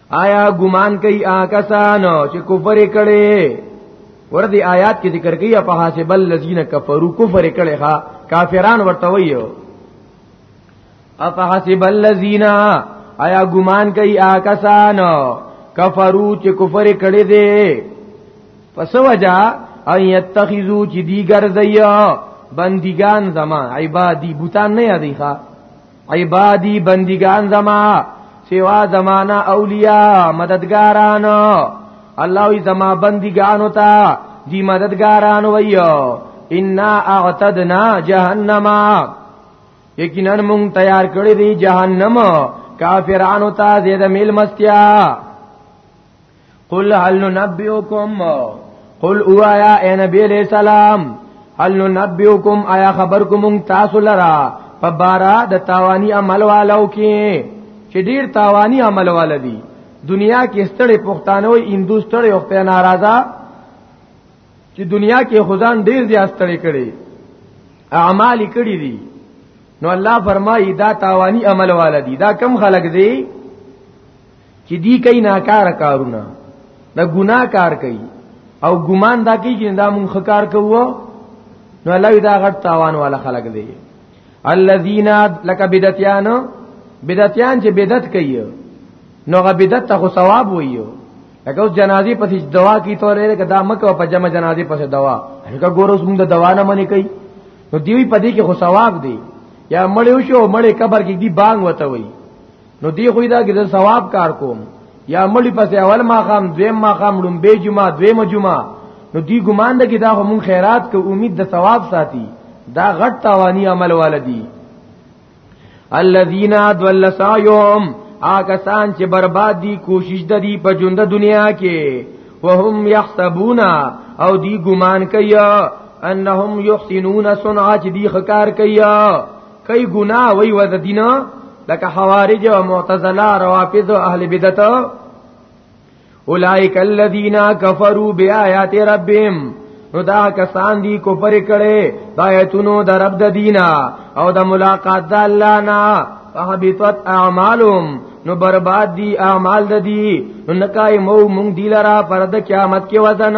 آیا ګمان کوي آکسان چې کفر کړي ور دي آیات کې ذکر کوي په حسب الذين كفروا کفر کړي ها کافران ورته وایو اف حسب الذين آیا ګمان کوي آکسان کفرو چې کفر کړي دي پس وجا ان يتخذو چې دی ګرځي بندگان زما عبادي بوتان نه یادي ښا عبادی بندگان زما سوا زمانہ اولیاء مددگاران الله وی زما بندگان ہوتا دی مددگاران ویو ان اعتدنا جهنم یقینا مون تیار کړی دی جهنم کافرانو ته زید مل مستیا قل هل ننبئکم قل اوایا اے نبی علیہ السلام هل ننبئکم آیا خبر کوم تاسو لرا په بارا د تاوانی عمل والو کې چې ډیر تاوانی عمل والدي دنیا کې ستړي پښتانه وي هندو ستړي او په ناراضه چې دنیا کې خدان ډیر زیات ستړي کړي اعمال کړي دي نو الله فرمایي دا تاوانی عمل والدي دا کم خلق دي چې دی کوي ناکاره کارونه دا ګناه کار کوي او ګمان دا کوي چې دا مونږ کار کوو نو الله دا غټ تاوان والا خلق دی الذين لك بدتيان بدتيان چې بدعت کوي نو غ بدعت ته ثواب وایو لکه اوس جنازي پسې دوا کی تورې دا مکه په جمع جنازي پسې دوا هغه ګورو څنګه د دوا نه منې کوي نو دیوی پدې کې خو ثواب دی یا مړ یو شو مړ قبر کې دی بانګ وته وي نو دی خو دا کې د ثواب کار کوم یا مړی پسې اول ما خام دویم ما خام لومبه جمعه دویم جمعه نو دی ګمان ده کې دا هم خیرات کو امید د ثواب ساتي دا غټ توانی عمل والدی الذین ادول سعیهم آکسان چې برباد دي کوشش د دې په ژوند دنیا کې وهم یحسبون او دی ګمان کوي انهم یحسنون صنعا چې دی خکار کوي کوي ګناه وي ود دینه لکه خوارج او معتزله روافض او اهل بدعت اولائک الذین کفروا بیاات ربهم نو دا کسان دی کفر کړي دا ایتونو د رب د دینا او د ملاقات د الله نه فحبطت اعمالهم نو برباد دی اعمال د دی نو نکای مو مونږ دی لرا پر د قیامت کې وزن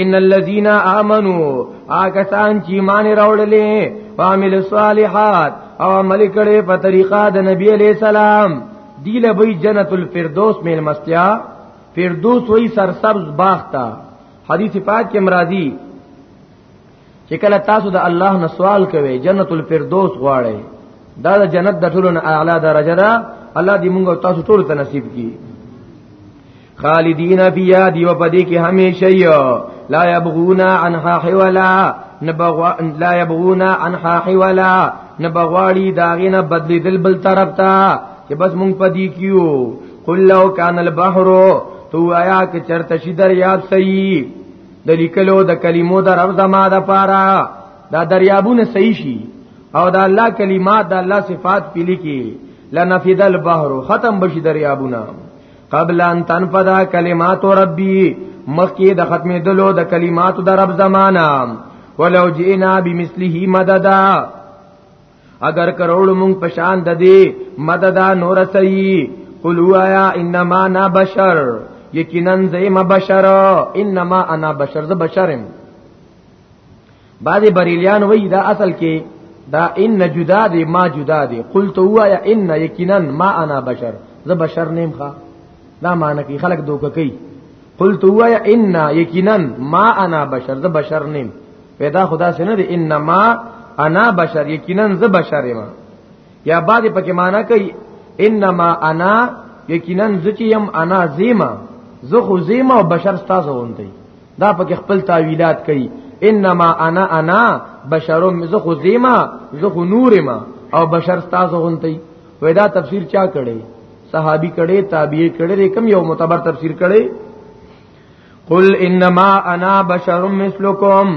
ان الذين امنوا آکسان چې مان راوړلې عامل الصالحات او عمل کړي په طریقه د نبی عليه السلام دی له وی جنت الفردوس مل مستیا فردوس وی سرسبز باغ تا حدیث پاک کې مرادی چې کله تاسو د الله نه سوال کوي جنت الفردوس غواړي دا د جنت د ټولو اعلی درجه ده الله دې موږ تاسو ټول ته نصیب کړي خالدین بیا دی و پدې کې همیشه یو لا یبغونا عنها حولا نبغوا لا یبغونا عنها حولا نبغواړي داغه نه بدلی دل بل طرف ته چې بس مونږ پدې کیو قل لو کان البحر تو آیا که چرته شي دریاب صحیح د لیکلو د کلمو د رب زما د پاره دا دریابونه صحیح شي او دا الله کلمات دا الله صفات پلی کی لنفد البحر ختم بشي دریابونه قبل ان تنفذ کلمات ربي مخکې د ختمې دلو د کلمات د رب زمانہ ولو جئنا بمثله مددا اگر کروڑ مونږ پشان د دې مددا نور سي قلوا یا انما انا بشر یقینا زیم بشر انما انا بشر ز بشرم بعض بریلیان وی دا اصل کې دا ان جدا دی ما جدا دی قلت هو یا ان یقینا ما انا بشر زه بشر نیم ښا دا معنی کې خلق دوک کوي قلت هو یا ان یقینا ما انا بشر زه بشر نیم پیدا خدا سره نه دی انما انا بشر یقینا زه بشر یم یا بعد پکې معنا کوي انما انا یقینا زچیم انا زیما زه خو زیما او بشر تاسو وندي دا پکې خپل تعویلات کوي انما انا انا بشر زه خو زیما زه خو نور ما او بشر تاسو وندي وای دا تفسیر چا کړي صحابي کړي تابعي کړي کوم یو معتبر تفسیر کړي قل انما انا بشر مثلکم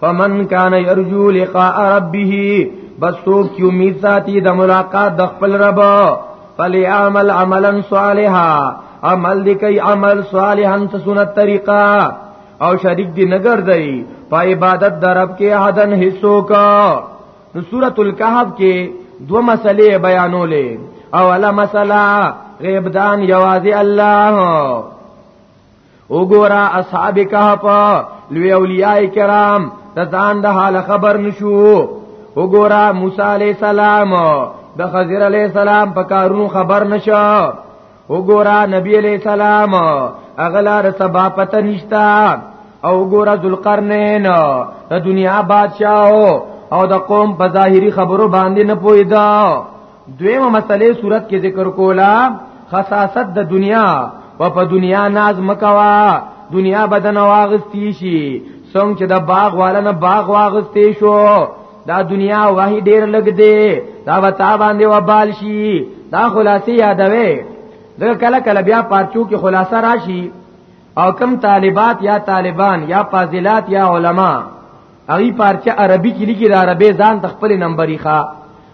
فمن کان یرجو لقاء ربه بس څوک چې امید ساتي د ملاقات د خپل رب فلیعمل عملا صالحا عمل دی کوي عمل صالحا ته سنت طریقه او شریک دی نګر دی په عبادت د رب کې حدن حصو کا نو سورۃ الکهف کې دو مسلې بیانولې اوله مسله غیب دان یوازې الله وګورا اصحاب کهف لوی اولیاء کرام د ځان د حال خبر نشو وګورا موسی علی السلام د خضر علی السلام په کارونو خبر نشو وګورا نبی علی السلام اغلا د سبا پته نشتا او وګورا ذوالقرنین د دنیا بادشاہ او د قوم په ظاهری خبرو باندې نه پویدا دویمه مسلې صورت کې ذکر کولا خصاصت د دنیا و په دنیا ناز مکوا دنیا بدن واغستی شي څنګه چې د باغ والا نه باغ واغستی شو دا دنیا وای ډیر لګ دی دا وتا باندې وبال شي دا خلاصي یادوي دا کله کله بیا پارچو کې خلاصه راشي او کم طالبات یا طالبان یا فاضلات یا علما هغه پارچه عربي کې لیکي د عربي ځان تخپل نمبرې ښا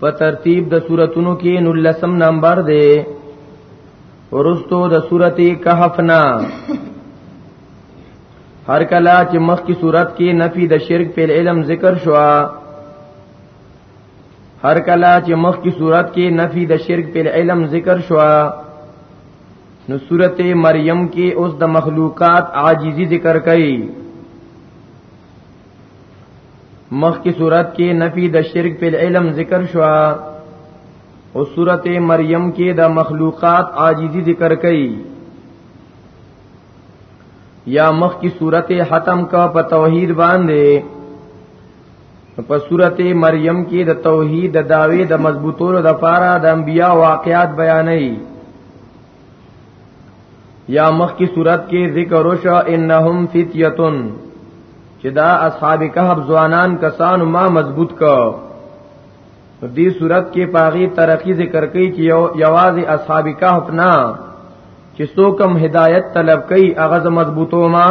په ترتیب د سوراتونو کې نو لسم نمبر دی ورستو د سورته کهف نه هر کلا چې مخ کی صورت کې نفي د شرک په علم ذکر شو هر کلا چې مخ کی صورت کې نفي د شرک په علم ذکر شو نو سورته مریم کې اوس د مخلوقات عاجزی ذکر کړي مخ کی صورت کې نفی د شرک په علم ذکر شو او صورت مریم کې د مخلوقات عاجزی ذکر کړي یا مخ کی صورت حتم کا په توحید باندې په صورت مریم کې د توحید د داوی د مضبوطولو د فارا د انبیا واقعات بیانې یا مخ کی صورت کې ذکر وشو انهم فتیتون چې دا اصحاب کهف ځوانان کسان ما مضبوط کو دې صورت کې پاغي ترقی ذکر کوي چې یو یوازې اصحاب کهف نه چې څوکم هدایت طلب کوي هغه مضبوطو ما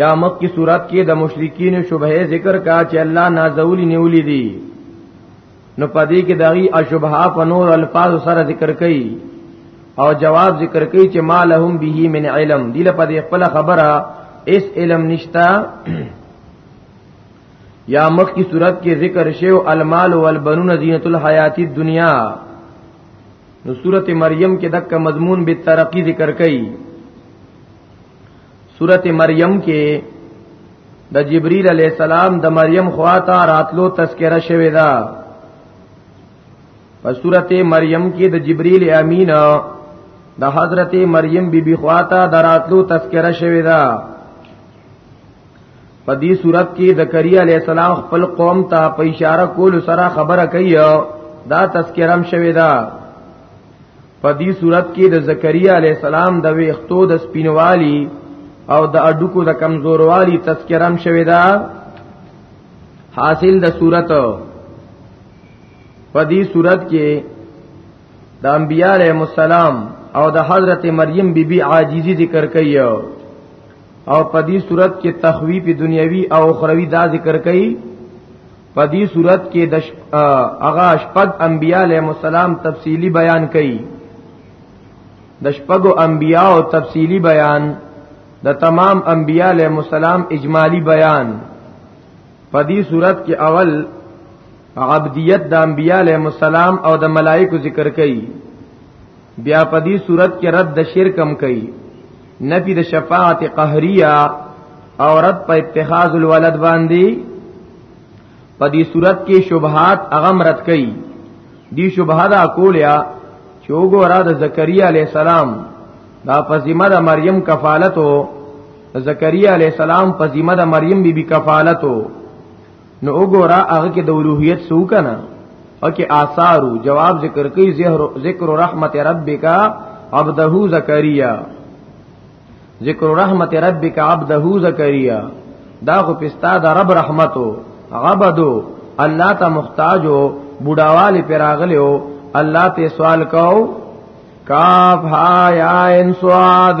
یا مخ کی صورت کې د مشرکین شبهه ذکر کا چې الله نازولی نیولی دي نو پدې کې دغه اشبها په نور الفاظ سره ذکر کړي او جواب ذکر کړي چې ما لهم به من علم دله پدې خپل خبره اس علم نشتا یا مخ کی صورت کې ذکر شیو المال والبنون زینت الحیات الدنیا نو سورت مریم کې دک مضمون به ترقی ذکر کړي سورته مریم کې د جبرئیل علی السلام د مریم خواته راتلو تذکرہ شوی دا په سورته مریم کې د جبرئیل امین د حضرت مریم بیبي بی خواته دراتلو تذکرہ شوی دا په دې صورت کې زکریا علی السلام خپل قوم ته په اشاره کول سره خبره کوي دا تذکرہ هم شوی دا په دې صورت کې د زکریا علی السلام د ویختو د سپینوالي او د اډوکو د کمزوروالي تذکرہ هم شوی دا حاصل د صورت په دې صورت کې د انبیاء علیهم السلام او د حضرت مریم بیبي بی عاجزی ذکر کوي او په دې صورت کې تخویف دنیوي او اخروی دا ذکر کوي په دې صورت کې د هغه شپږ انبیاء علیهم السلام تفصیلی بیان کړي د شپږو انبیاء او تفصیلی بیان د تمام انبیاء علیهم السلام اجمالی بیان په دې صورت کې اول عبدیت د انبیاء علیهم السلام او د ملائکو ذکر کړي بیا په دې صورت کې رد د شرک هم کړي نفی د شفاعت قهریه او رد په اتخاذ الولد باندې په دې صورت کې شبهات اغم رد کړي دی شبهه دا کولیا چې وګوره د زکریا علی السلام دا په ذمہ د مریم کفالتو زکریا علی السلام په ذمہ د مریم بیبي بی کفالتو نو وګوره هغه کې د اولوهیت سو کنه او کې آثارو جواب ذکر کوي ذکر رحمت ربک عبده زکریا ذکر رحمت ربک عبده زکریا دا خو پستا د رب رحمتو عبدو الله ته محتاجو بډاواله پراغلو الله ته سوال کو کاف ها یا ان سواد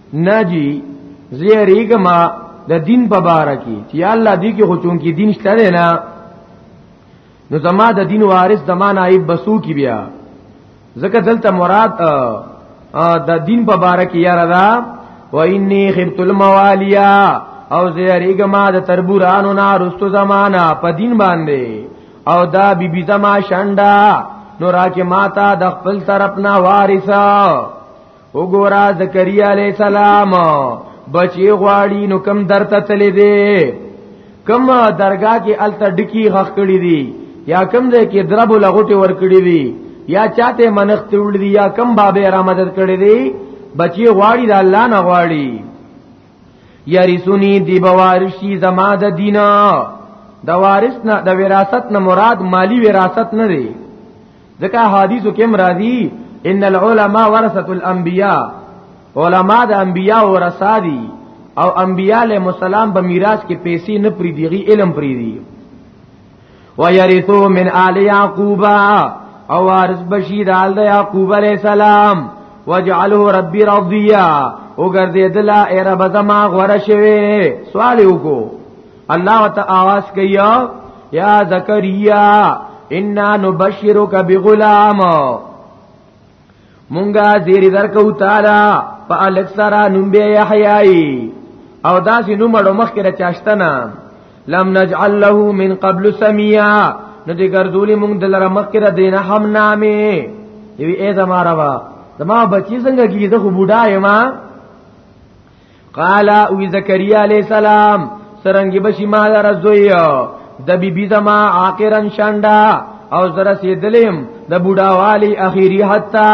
نه جی زیریګه ما د دین په باره کې چې الله دې کې خو چون کې دین شته دی نه نو زما د دین وارث زما نائب بسو کی بیا زکه دلته مراد د دین په باره کې یاره دا و انی خبت الموالیا او زیریګه ما د تربورانو نه رستو زمانہ په دین باندې او دا بی بی زما شانډا نو راکه ماتا د خپل طرف نه وارثه وګورا زکریا علی السلام بچی غواړي نو کم درته تلې دي کم درگاه کې الته ډکی غخ کړی دي یا کم دې کې درب لغټي ور کړی دي یا چاته منخ تول دي یا کم بابه را مدد کړی دي بچی غواړي د الله نه غواړي یارسونی دی بوارشی زما د دینا د وارث نه د وراثت نه مراد مالی وراثت نه دی ځکه حدیثو کې مرادی ان العلماء ورثه الانبیاء علما د انبیاء ورثه دي او انبیاء له مسالم په میراث کې پیسې نه پری دیږي علم پری دی ويرثو من آل يعقوب او وارث بشی د آل یعقوب علیہ السلام وجعله ربی رضیا او ګرځیدلا ای رب زما غره شوی سوال وکړو الله وت आवाज کیا یا زکریا انا نبشرک بغلام مونږه زیر درکو تعالی په الک سره نوم به یحیای او داسې نوم اړو مخ کې چاشتنه لم نجعل له من قبل سمیا نو دې ګرځولې مونږ دلر مخ کې دینه هم نامه یوی ای زما روا زما بچی څنګه کیږي زه خو بوډا یم قال او زکریا علیہ السلام سرنګي بشي ما درځوي د بی بی زما عاقرن شاندا او زرا سیدلم د بوډا والی اخیری حتا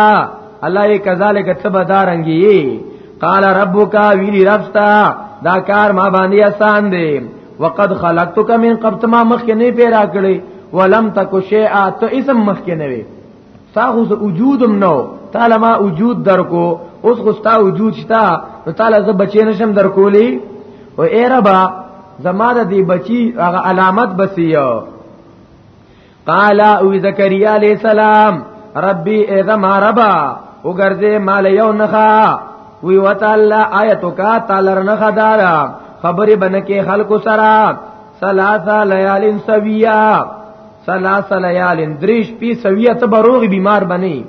الله یې کذالک تبدارنګي قال ربک ویلی ربستا دا کار ما باندې آسان دی وقد خلقتک من قبل ما مخکنی پیدا کړی ولم تک شیئا تو اسم مخکنی تا خو زه وجودم نو تعالی ما وجود درکو اوس خو ستا وجود شتا نو تعالی زه بچی نشم درکولی او اے ربا زما د دې بچی هغه علامت بسیو قال او زکریا علی السلام ربی ای زما ربا وګرځه مال یو نخا وی وتعالى آیتک تعالی نخدارا خبرې بنکه خلکو سره ثلاثه ليال سويا ثلاثه ليال دریش پی سويا ته بروغ بیمار بنی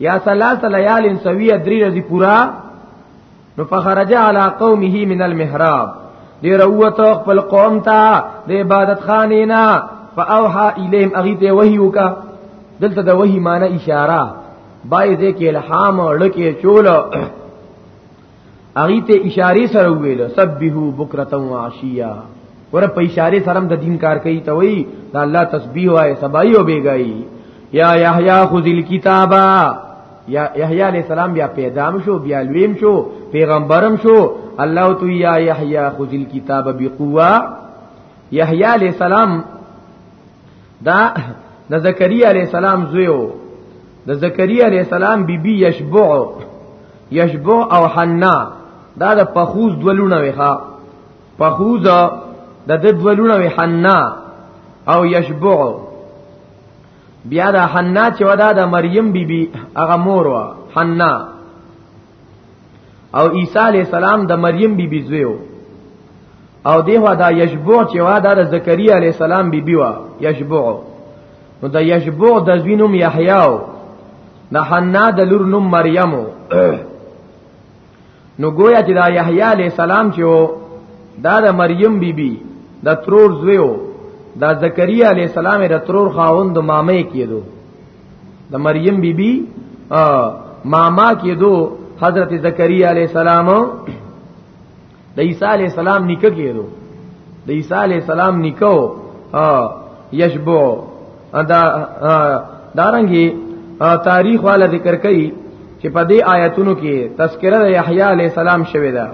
یا ثلاثه ليال سويا دری رضی پورا نو فخرج علی قومه من المحراب دی روته خپل قوم ته د عبادت خانه نه فاوحى اليهم اغيته وحي وکا دلته د وحي معنی اشاره بای ذکر الهام لکه چول اغي ته اشاره سره ویل سبحو بکرتا و عشیا ور په اشاره سره د دین کار کوي ته وی دا الله تسبیح وای سبای او بیګای یا یحیی خذ الکتابا یا یحیی علی السلام بیا پیدام شو بیا لویم شو پیغمبرم شو الله تو یا یحیی خذ الکتاب بقوا یحیی علی السلام دا د زکریا علی السلام زوی وو د زکریا علی السلام بیبي یشبع یشبع او حنا دا د پخوز دولونه وي ښا پخوز د د دولونه وي حنا او یشبع بیا د حنا چې ودا د مریم بیبي هغه مور وا حنا او عیسی علی السلام د مریم بی بی زوی او دیو دا یشبوع چې وا د زکریا علی السلام بی بی وا یشبوع نو د یشبوع د زوینم یحیی او د حنا د لور نوم مریم نو گویا چې دا یحیی علی السلام چې وو دا د مریم بی بی د ترور زوی وو دا زکریا علی السلام د ترور خاوند مامې کېدو د مریم بی بی ماما کې دو حضرت زکریا علی السلام د عیسی علی السلام نکه کېدو د عیسی علی السلام نکو یشبو دا دارنګي تاریخ والا ذکر کوي چې په دې آیتونو کې تذکرہ د یحیی علی السلام شوی دا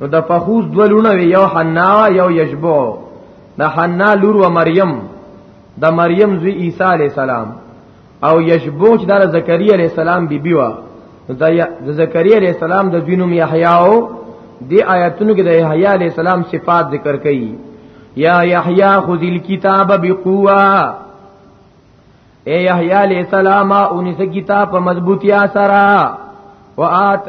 نو د فخوز دولونه یو حنا یو یشبو د حنا لور و مریم د مریم زوی عیسی علی السلام او یشبوچ د زکریا علی السلام بیبي وا د زکریا علی السلام د دینوم یحیی او د آیاتونو کې د یحیی علی السلام صفات ذکر کړي یا یحیی خذ الكتاب بقوه اے یحیی علی السلام اونیس کتاب په مضبوطی سره وآت